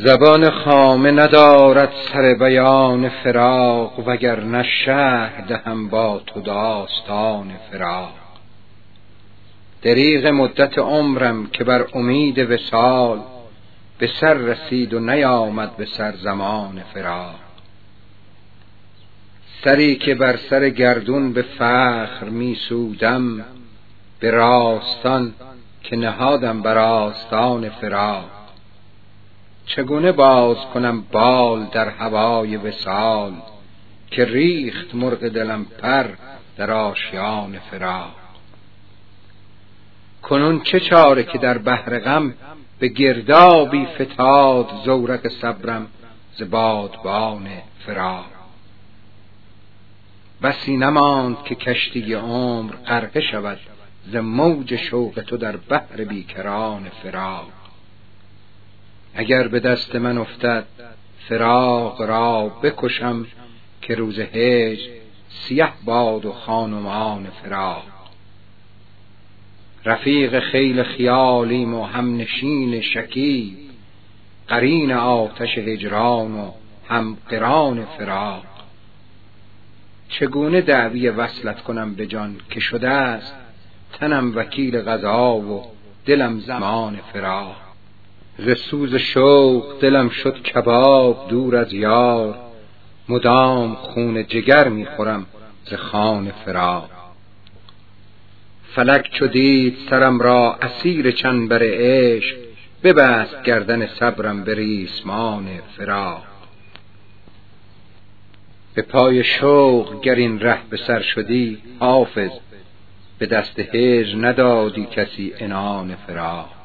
زبان خامه ندارد سر بیان فراق وگر شهر دهم با تو داستان فراق. دریغ مدت عمرم که بر امید وسال به سر رسید و نیامد به سر زمان فراق. سری که بر سر گردون به فخر می سودم به راستان که نهادم بر آستان فراق. چگونه باز کنم بال در هوای وسال که ریخت مرغ دلم پر در آشیان فراق؟ کنون چه چاره که در بحر غم به گردابی فتاد زورق صبرم ز بادبان فراق؟ بسی نماند که کشتی عمر غرقه شود ز موج شوق تو در بحر بیکران فراق. اگر به دست من افتد فراق را بکشم که روز هجر سیه باد و خانمان فراق رفیق خیل خیالیم و همنشین شکیب قرین آتش هجران و هم قران فراق چگونه دعوی وصلت کنم به جان که شده است؟ تنم وکیل غذا و دلم زمان فراق ز سوز شوق دلم شد کباب دور از یار. مدام خون جگر می‌خورم ز خان فراق. فلک چو دید سرم را اسیر چنبر عشق ببست گردن صبرم به ریسمان فراق. به پای شوق گر این ره به سر شدی حافظ به دست هجر ندادی کسی عنان فراق.